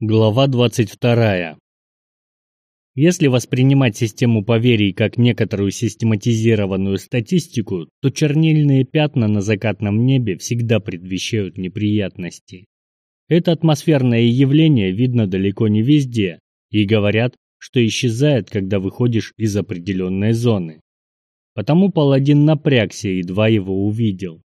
Глава 22. Если воспринимать систему поверий как некоторую систематизированную статистику, то чернильные пятна на закатном небе всегда предвещают неприятности. Это атмосферное явление видно далеко не везде, и говорят, что исчезает, когда выходишь из определенной зоны. Потому паладин напрягся, едва его увидел.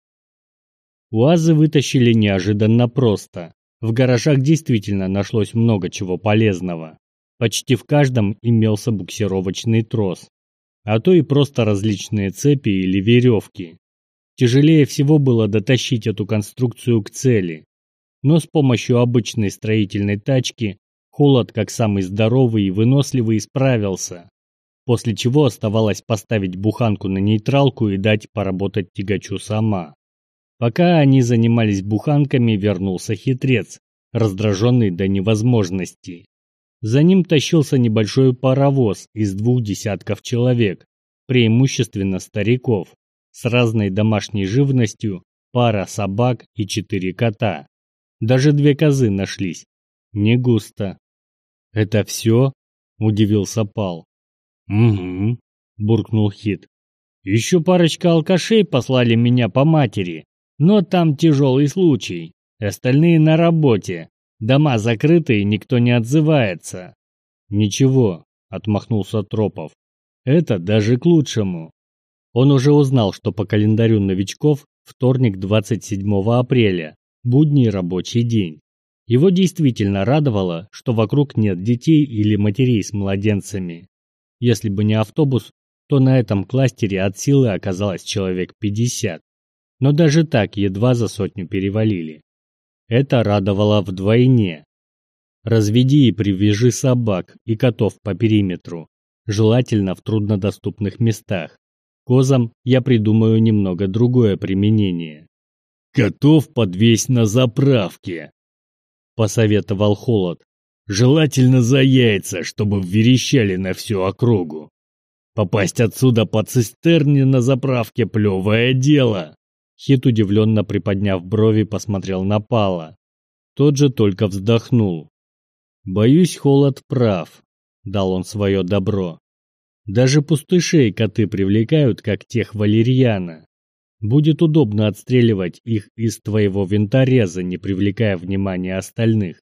УАЗы вытащили неожиданно просто. В гаражах действительно нашлось много чего полезного. Почти в каждом имелся буксировочный трос, а то и просто различные цепи или веревки. Тяжелее всего было дотащить эту конструкцию к цели. Но с помощью обычной строительной тачки Холод, как самый здоровый и выносливый, справился. После чего оставалось поставить буханку на нейтралку и дать поработать тягачу сама. Пока они занимались буханками, вернулся хитрец, раздраженный до невозможности. За ним тащился небольшой паровоз из двух десятков человек, преимущественно стариков, с разной домашней живностью, пара собак и четыре кота. Даже две козы нашлись. Не густо. «Это все?» – удивился Пал. «Угу», – буркнул Хит. «Еще парочка алкашей послали меня по матери, но там тяжелый случай. Остальные на работе. Дома закрыты, и никто не отзывается. Ничего, отмахнулся Тропов. Это даже к лучшему. Он уже узнал, что по календарю новичков вторник 27 апреля, будний рабочий день. Его действительно радовало, что вокруг нет детей или матерей с младенцами. Если бы не автобус, то на этом кластере от силы оказалось человек 50 но даже так едва за сотню перевалили. Это радовало вдвойне. Разведи и привяжи собак и котов по периметру, желательно в труднодоступных местах. Козам я придумаю немного другое применение. «Котов подвесь на заправке», — посоветовал Холод. «Желательно за яйца, чтобы верещали на всю округу. Попасть отсюда по цистерне на заправке — плевое дело». Хит, удивленно приподняв брови, посмотрел на Пала. Тот же только вздохнул. «Боюсь, Холод прав», — дал он свое добро. «Даже пустышей коты привлекают, как тех валерьяна. Будет удобно отстреливать их из твоего винтореза, не привлекая внимания остальных.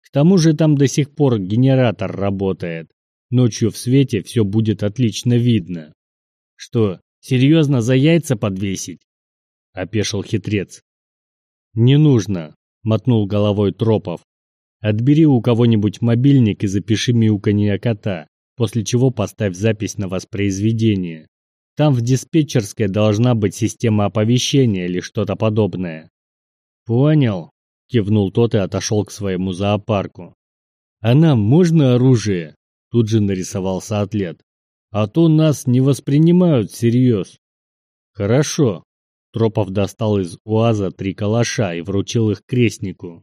К тому же там до сих пор генератор работает. Ночью в свете все будет отлично видно. Что, серьезно за яйца подвесить? — опешил хитрец. «Не нужно», — мотнул головой Тропов. «Отбери у кого-нибудь мобильник и запиши мяуканье кота, после чего поставь запись на воспроизведение. Там в диспетчерской должна быть система оповещения или что-то подобное». «Понял», — кивнул тот и отошел к своему зоопарку. «А нам можно оружие?» — тут же нарисовался атлет. «А то нас не воспринимают всерьез». «Хорошо», Тропов достал из УАЗа три калаша и вручил их крестнику.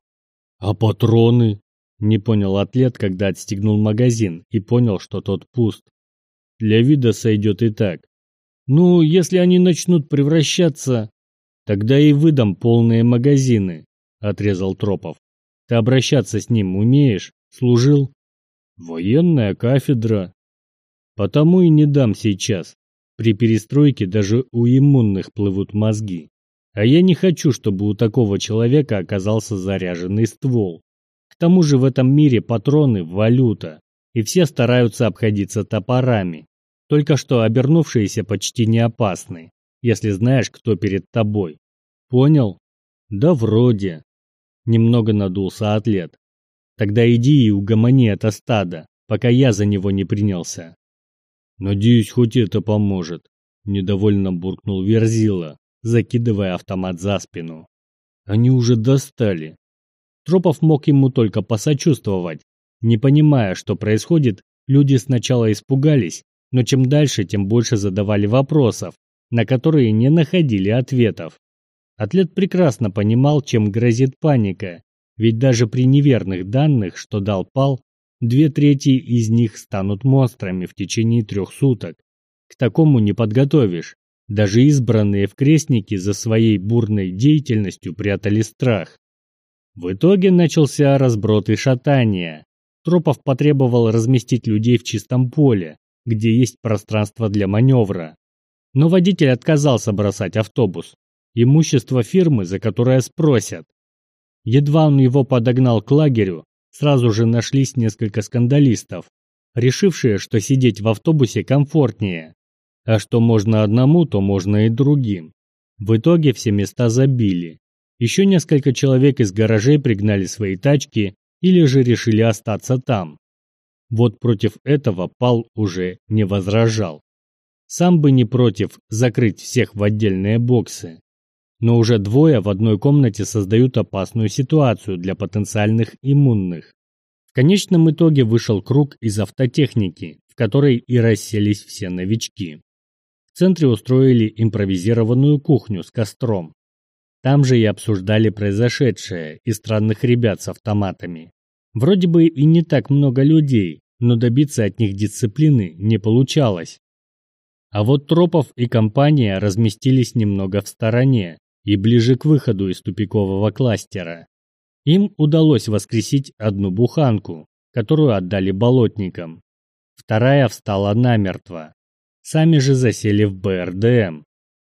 «А патроны?» – не понял атлет, когда отстегнул магазин и понял, что тот пуст. «Для вида сойдет и так. Ну, если они начнут превращаться, тогда и выдам полные магазины», – отрезал Тропов. «Ты обращаться с ним умеешь? Служил?» «Военная кафедра». «Потому и не дам сейчас. При перестройке даже у иммунных плывут мозги. А я не хочу, чтобы у такого человека оказался заряженный ствол. К тому же в этом мире патроны – валюта, и все стараются обходиться топорами. Только что обернувшиеся почти не опасны, если знаешь, кто перед тобой. Понял? Да вроде. Немного надулся атлет. Тогда иди и угомони это стадо, пока я за него не принялся. «Надеюсь, хоть это поможет», – недовольно буркнул Верзила, закидывая автомат за спину. «Они уже достали». Тропов мог ему только посочувствовать. Не понимая, что происходит, люди сначала испугались, но чем дальше, тем больше задавали вопросов, на которые не находили ответов. Атлет прекрасно понимал, чем грозит паника, ведь даже при неверных данных, что дал Пал, Две трети из них станут монстрами в течение трех суток. К такому не подготовишь. Даже избранные в крестники за своей бурной деятельностью прятали страх. В итоге начался разброд и шатание. Тропов потребовал разместить людей в чистом поле, где есть пространство для маневра. Но водитель отказался бросать автобус. Имущество фирмы, за которое спросят. Едва он его подогнал к лагерю, сразу же нашлись несколько скандалистов, решившие, что сидеть в автобусе комфортнее. А что можно одному, то можно и другим. В итоге все места забили. Еще несколько человек из гаражей пригнали свои тачки или же решили остаться там. Вот против этого Пал уже не возражал. Сам бы не против закрыть всех в отдельные боксы. Но уже двое в одной комнате создают опасную ситуацию для потенциальных иммунных. В конечном итоге вышел круг из автотехники, в которой и расселись все новички. В центре устроили импровизированную кухню с костром. Там же и обсуждали произошедшее и странных ребят с автоматами. Вроде бы и не так много людей, но добиться от них дисциплины не получалось. А вот Тропов и компания разместились немного в стороне и ближе к выходу из тупикового кластера. Им удалось воскресить одну буханку, которую отдали болотникам. Вторая встала намертво. Сами же засели в БРДМ.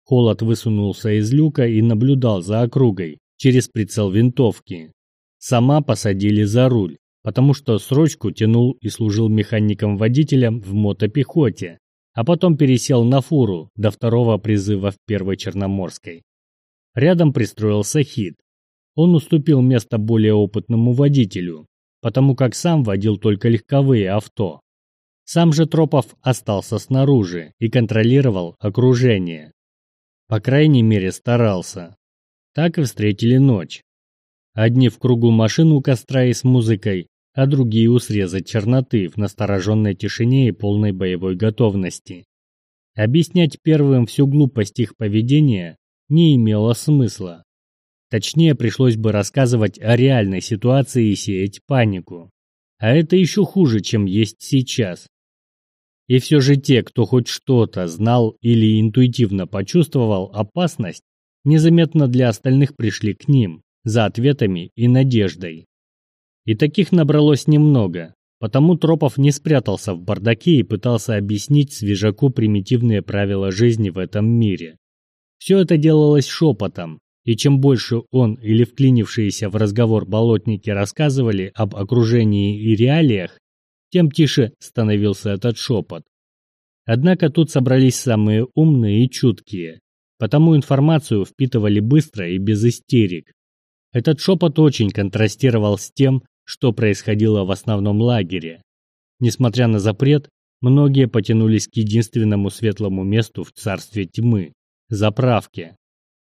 Холод высунулся из люка и наблюдал за округой через прицел винтовки. Сама посадили за руль, потому что срочку тянул и служил механиком-водителем в мотопехоте, а потом пересел на фуру до второго призыва в Первой Черноморской. Рядом пристроился Хит. Он уступил место более опытному водителю, потому как сам водил только легковые авто. Сам же Тропов остался снаружи и контролировал окружение. По крайней мере старался. Так и встретили ночь. Одни в кругу машин у костра и с музыкой, а другие у среза черноты в настороженной тишине и полной боевой готовности. Объяснять первым всю глупость их поведения не имело смысла. Точнее, пришлось бы рассказывать о реальной ситуации и сеять панику. А это еще хуже, чем есть сейчас. И все же те, кто хоть что-то знал или интуитивно почувствовал опасность, незаметно для остальных пришли к ним, за ответами и надеждой. И таких набралось немного, потому Тропов не спрятался в бардаке и пытался объяснить свежаку примитивные правила жизни в этом мире. Все это делалось шепотом, и чем больше он или вклинившиеся в разговор болотники рассказывали об окружении и реалиях, тем тише становился этот шепот. Однако тут собрались самые умные и чуткие, потому информацию впитывали быстро и без истерик. Этот шепот очень контрастировал с тем, что происходило в основном лагере. Несмотря на запрет, многие потянулись к единственному светлому месту в царстве тьмы – заправке.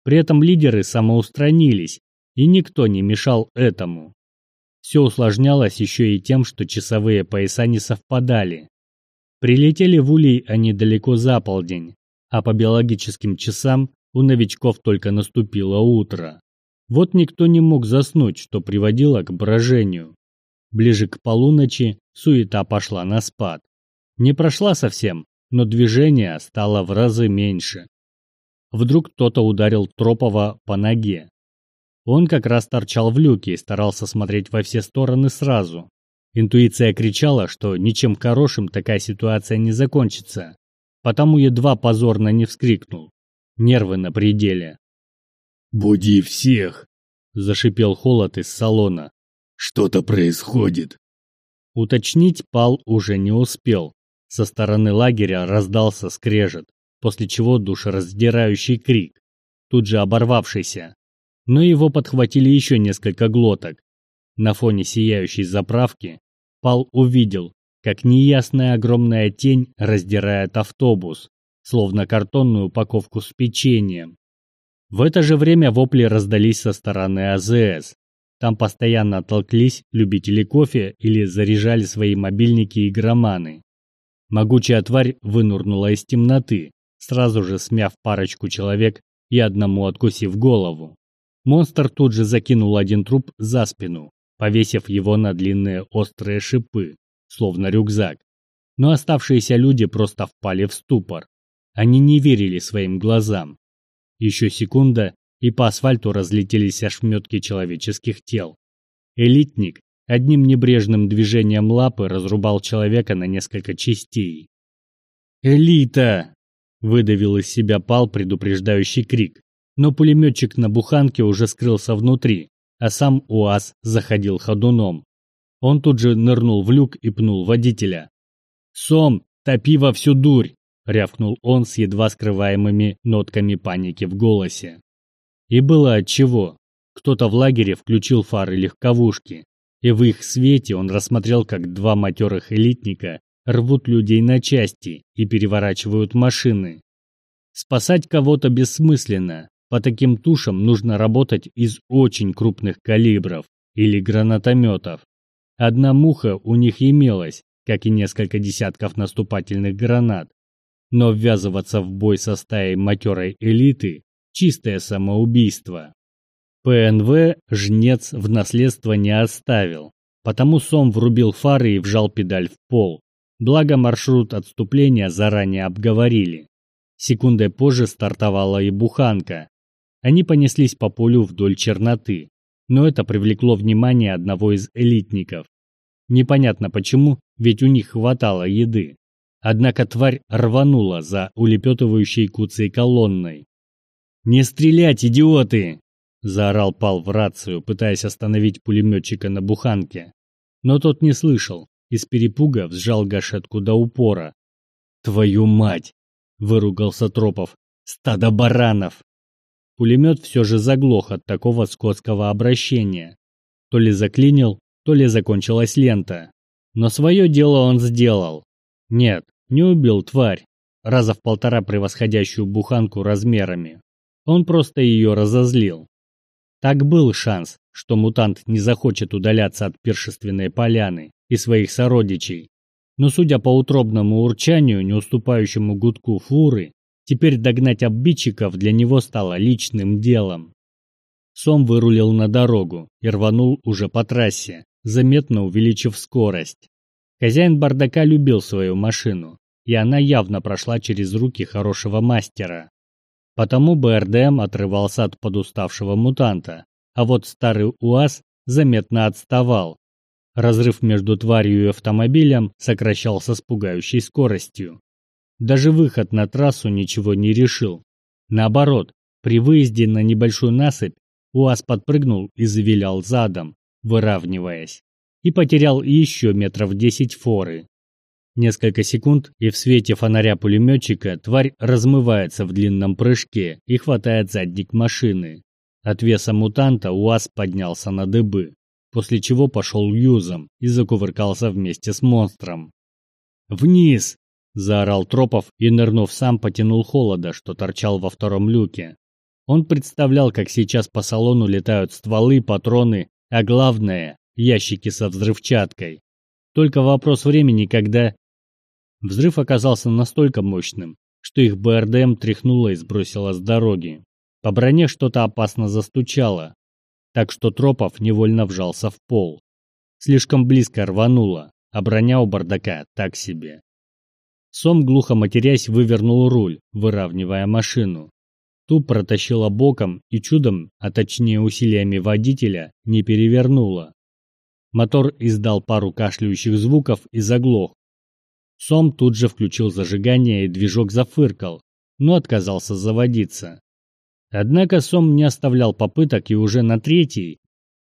При этом лидеры самоустранились, и никто не мешал этому. Все усложнялось еще и тем, что часовые пояса не совпадали. Прилетели в Улей они далеко за полдень, а по биологическим часам у новичков только наступило утро. Вот никто не мог заснуть, что приводило к брожению. Ближе к полуночи суета пошла на спад. Не прошла совсем, но движение стало в разы меньше. Вдруг кто-то ударил Тропова по ноге. Он как раз торчал в люке и старался смотреть во все стороны сразу. Интуиция кричала, что ничем хорошим такая ситуация не закончится, потому едва позорно не вскрикнул. Нервы на пределе. «Буди всех!» – зашипел холод из салона. «Что-то происходит!» Уточнить Пал уже не успел. Со стороны лагеря раздался скрежет, после чего душераздирающий крик, тут же оборвавшийся. Но его подхватили еще несколько глоток. На фоне сияющей заправки Пал увидел, как неясная огромная тень раздирает автобус, словно картонную упаковку с печеньем. В это же время вопли раздались со стороны АЗС. Там постоянно толклись любители кофе или заряжали свои мобильники и громаны. Могучая тварь вынурнула из темноты, сразу же смяв парочку человек и одному откусив голову. Монстр тут же закинул один труп за спину, повесив его на длинные острые шипы, словно рюкзак. Но оставшиеся люди просто впали в ступор. Они не верили своим глазам. Еще секунда, и по асфальту разлетелись ошметки человеческих тел. Элитник одним небрежным движением лапы разрубал человека на несколько частей. «Элита!» – выдавил из себя пал предупреждающий крик, но пулеметчик на буханке уже скрылся внутри, а сам УАЗ заходил ходуном. Он тут же нырнул в люк и пнул водителя. «Сом, топи во всю дурь!» – рявкнул он с едва скрываемыми нотками паники в голосе. И было отчего. Кто-то в лагере включил фары легковушки, и в их свете он рассмотрел, как два матерых элитника рвут людей на части и переворачивают машины. Спасать кого-то бессмысленно, по таким тушам нужно работать из очень крупных калибров или гранатометов. Одна муха у них имелась, как и несколько десятков наступательных гранат. Но ввязываться в бой со стаей матерой элиты – чистое самоубийство. ПНВ жнец в наследство не оставил, потому Сом врубил фары и вжал педаль в пол. Благо маршрут отступления заранее обговорили. Секундой позже стартовала и буханка. Они понеслись по полю вдоль черноты, но это привлекло внимание одного из элитников. Непонятно почему, ведь у них хватало еды. Однако тварь рванула за улепетывающей куцей колонной. «Не стрелять, идиоты!» – заорал Пал в рацию, пытаясь остановить пулеметчика на буханке. Но тот не слышал, из перепуга взжал гашетку до упора. «Твою мать!» – выругался Тропов. «Стадо баранов!» Пулемет все же заглох от такого скотского обращения. То ли заклинил, то ли закончилась лента. Но свое дело он сделал. Нет, не убил тварь, раза в полтора превосходящую буханку размерами. Он просто ее разозлил. Так был шанс, что мутант не захочет удаляться от пиршественной поляны и своих сородичей. Но судя по утробному урчанию, не уступающему гудку фуры, Теперь догнать обидчиков для него стало личным делом. Сом вырулил на дорогу и рванул уже по трассе, заметно увеличив скорость. Хозяин бардака любил свою машину, и она явно прошла через руки хорошего мастера. Потому БРДМ отрывался от подуставшего мутанта, а вот старый УАЗ заметно отставал. Разрыв между тварью и автомобилем сокращался с пугающей скоростью. Даже выход на трассу ничего не решил. Наоборот, при выезде на небольшую насыпь УАЗ подпрыгнул и завилял задом, выравниваясь, и потерял еще метров десять форы. Несколько секунд, и в свете фонаря пулеметчика тварь размывается в длинном прыжке и хватает задник машины. От веса мутанта УАЗ поднялся на дыбы, после чего пошел юзом и закувыркался вместе с монстром. «Вниз!» Заорал Тропов и, нырнув сам, потянул холода, что торчал во втором люке. Он представлял, как сейчас по салону летают стволы, патроны, а главное – ящики со взрывчаткой. Только вопрос времени, когда... Взрыв оказался настолько мощным, что их БРДМ тряхнуло и сбросило с дороги. По броне что-то опасно застучало, так что Тропов невольно вжался в пол. Слишком близко рвануло, а броня у бардака так себе. Сом, глухо матерясь, вывернул руль, выравнивая машину. Ту протащила боком и чудом, а точнее усилиями водителя, не перевернула. Мотор издал пару кашляющих звуков и заглох. Сом тут же включил зажигание и движок зафыркал, но отказался заводиться. Однако Сом не оставлял попыток и уже на третий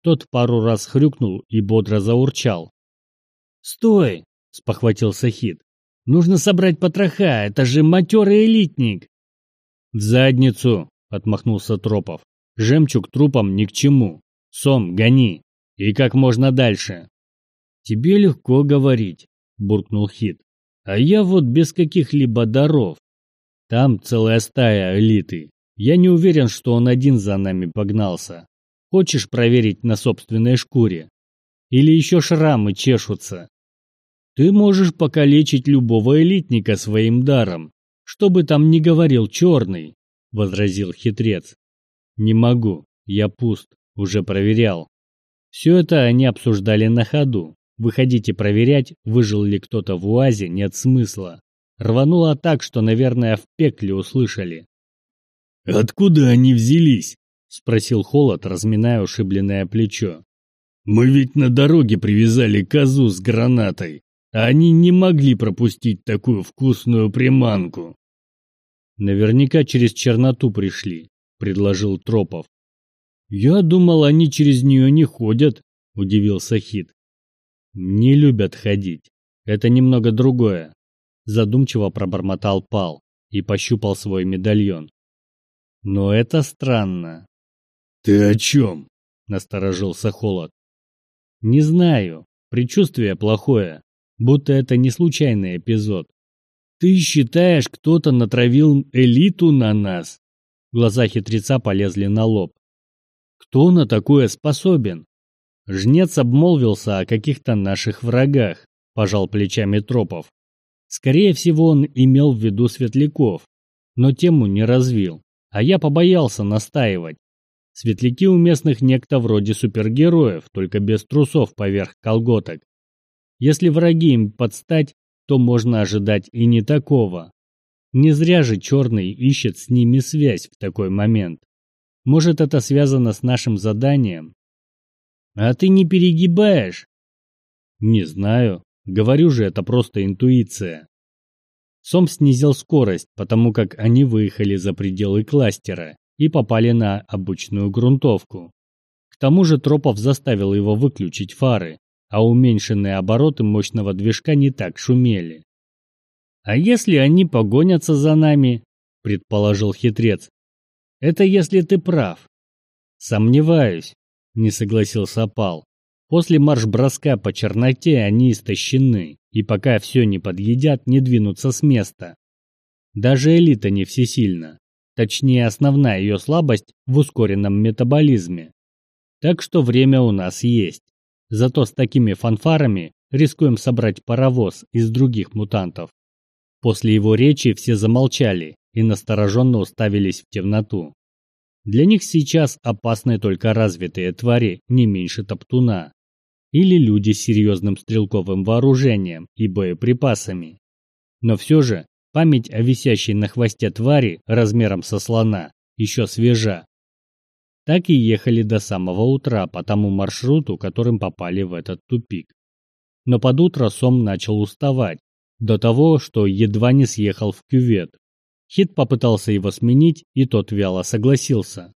тот пару раз хрюкнул и бодро заурчал. «Стой!» – спохватился Хит. Нужно собрать потроха, это же матерый элитник. В задницу, отмахнулся Тропов. Жемчуг трупам ни к чему. Сом, гони. И как можно дальше. Тебе легко говорить, буркнул Хит. А я вот без каких-либо даров. Там целая стая элиты. Я не уверен, что он один за нами погнался. Хочешь проверить на собственной шкуре? Или еще шрамы чешутся? Ты можешь покалечить любого элитника своим даром, что бы там ни говорил черный, — возразил хитрец. Не могу, я пуст, уже проверял. Все это они обсуждали на ходу. Выходите проверять, выжил ли кто-то в УАЗе, нет смысла. Рвануло так, что, наверное, в пекле услышали. «Откуда они взялись?» спросил Холод, разминая ушибленное плечо. Мы ведь на дороге привязали козу с гранатой, а они не могли пропустить такую вкусную приманку. Наверняка через черноту пришли, предложил Тропов. Я думал, они через нее не ходят, удивился Хит. Не любят ходить. Это немного другое. Задумчиво пробормотал Пал и пощупал свой медальон. Но это странно. Ты о чем? Насторожился Холод. Не знаю. Предчувствие плохое. Будто это не случайный эпизод. Ты считаешь, кто-то натравил элиту на нас? Глаза хитреца полезли на лоб. Кто на такое способен? Жнец обмолвился о каких-то наших врагах, пожал плечами Тропов. Скорее всего, он имел в виду светляков, но тему не развил, а я побоялся настаивать. Светляки у местных некто вроде супергероев, только без трусов поверх колготок. Если враги им подстать, то можно ожидать и не такого. Не зря же Черный ищет с ними связь в такой момент. Может, это связано с нашим заданием? А ты не перегибаешь? Не знаю. Говорю же, это просто интуиция. Сом снизил скорость, потому как они выехали за пределы кластера и попали на обычную грунтовку. К тому же Тропов заставил его выключить фары, а уменьшенные обороты мощного движка не так шумели. «А если они погонятся за нами?» – предположил хитрец. «Это если ты прав». «Сомневаюсь», – не согласился Пал. После марш-броска по черноте они истощены, и пока все не подъедят, не двинутся с места. Даже элита не всесильна. Точнее, основная ее слабость в ускоренном метаболизме. Так что время у нас есть. Зато с такими фанфарами рискуем собрать паровоз из других мутантов. После его речи все замолчали и настороженно уставились в темноту. Для них сейчас опасны только развитые твари не меньше топтуна или люди с серьезным стрелковым вооружением и боеприпасами. Но все же память о висящей на хвосте твари размером со слона еще свежа. Так и ехали до самого утра по тому маршруту, которым попали в этот тупик. Но под утро Сом начал уставать, до того, что едва не съехал в кювет. Хит попытался его сменить, и тот вяло согласился.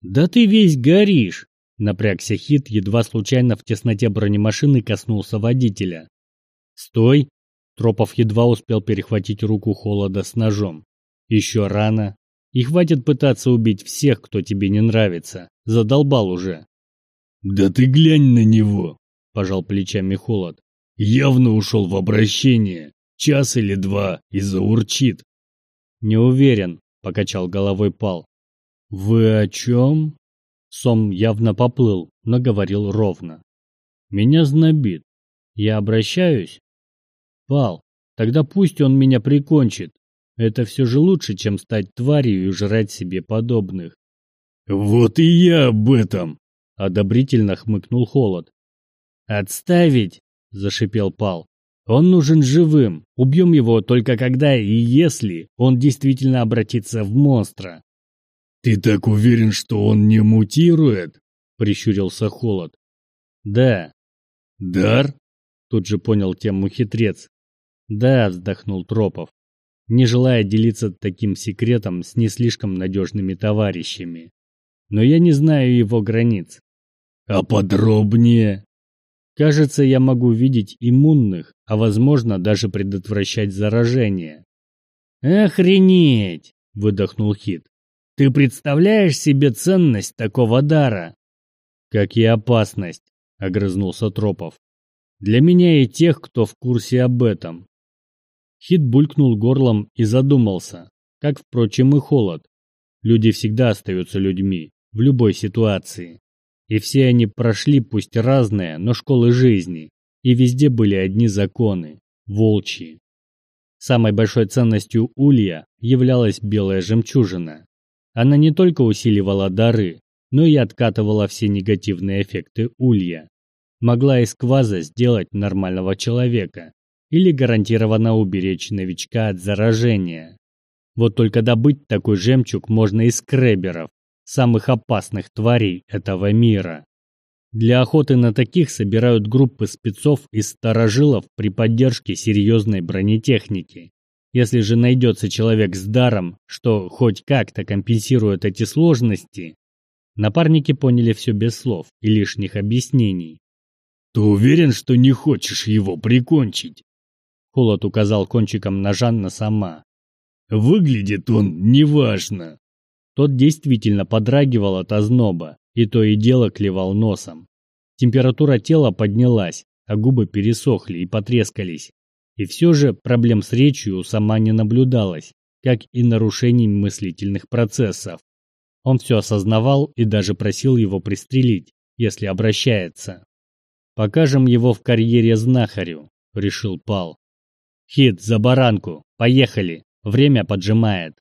«Да ты весь горишь!» Напрягся Хит, едва случайно в тесноте бронемашины коснулся водителя. «Стой!» Тропов едва успел перехватить руку холода с ножом. «Еще рано. И хватит пытаться убить всех, кто тебе не нравится. Задолбал уже». «Да ты глянь на него!» – пожал плечами холод. «Явно ушел в обращение. Час или два и заурчит». «Не уверен», – покачал головой Пал. «Вы о чем?» Сом явно поплыл, но говорил ровно. «Меня знобит. Я обращаюсь?» «Пал, тогда пусть он меня прикончит. Это все же лучше, чем стать тварью и жрать себе подобных». «Вот и я об этом!» — одобрительно хмыкнул Холод. «Отставить!» — зашипел Пал. «Он нужен живым. Убьем его только когда и если он действительно обратится в монстра». «Ты так уверен, что он не мутирует?» — прищурился Холод. «Да». «Дар?» — тут же понял тему хитрец. «Да», — вздохнул Тропов, не желая делиться таким секретом с не слишком надежными товарищами. «Но я не знаю его границ». «А подробнее?» «Кажется, я могу видеть иммунных, а возможно даже предотвращать заражение». «Охренеть!» — выдохнул Хит. Ты представляешь себе ценность такого дара? Как и опасность, огрызнулся Тропов. Для меня и тех, кто в курсе об этом. Хит булькнул горлом и задумался, как, впрочем, и холод. Люди всегда остаются людьми, в любой ситуации. И все они прошли, пусть разные, но школы жизни, и везде были одни законы, волчьи. Самой большой ценностью улья являлась белая жемчужина. Она не только усиливала дары, но и откатывала все негативные эффекты улья. Могла из кваза сделать нормального человека или гарантированно уберечь новичка от заражения. Вот только добыть такой жемчуг можно из креберов, самых опасных тварей этого мира. Для охоты на таких собирают группы спецов из старожилов при поддержке серьезной бронетехники. Если же найдется человек с даром, что хоть как-то компенсирует эти сложности, напарники поняли все без слов и лишних объяснений. «Ты уверен, что не хочешь его прикончить?» Холод указал кончиком ножа на сама. «Выглядит он неважно». Тот действительно подрагивал от озноба и то и дело клевал носом. Температура тела поднялась, а губы пересохли и потрескались. И все же проблем с речью сама не наблюдалось, как и нарушений мыслительных процессов. Он все осознавал и даже просил его пристрелить, если обращается. «Покажем его в карьере знахарю», — решил Пал. «Хит, за баранку! Поехали! Время поджимает!»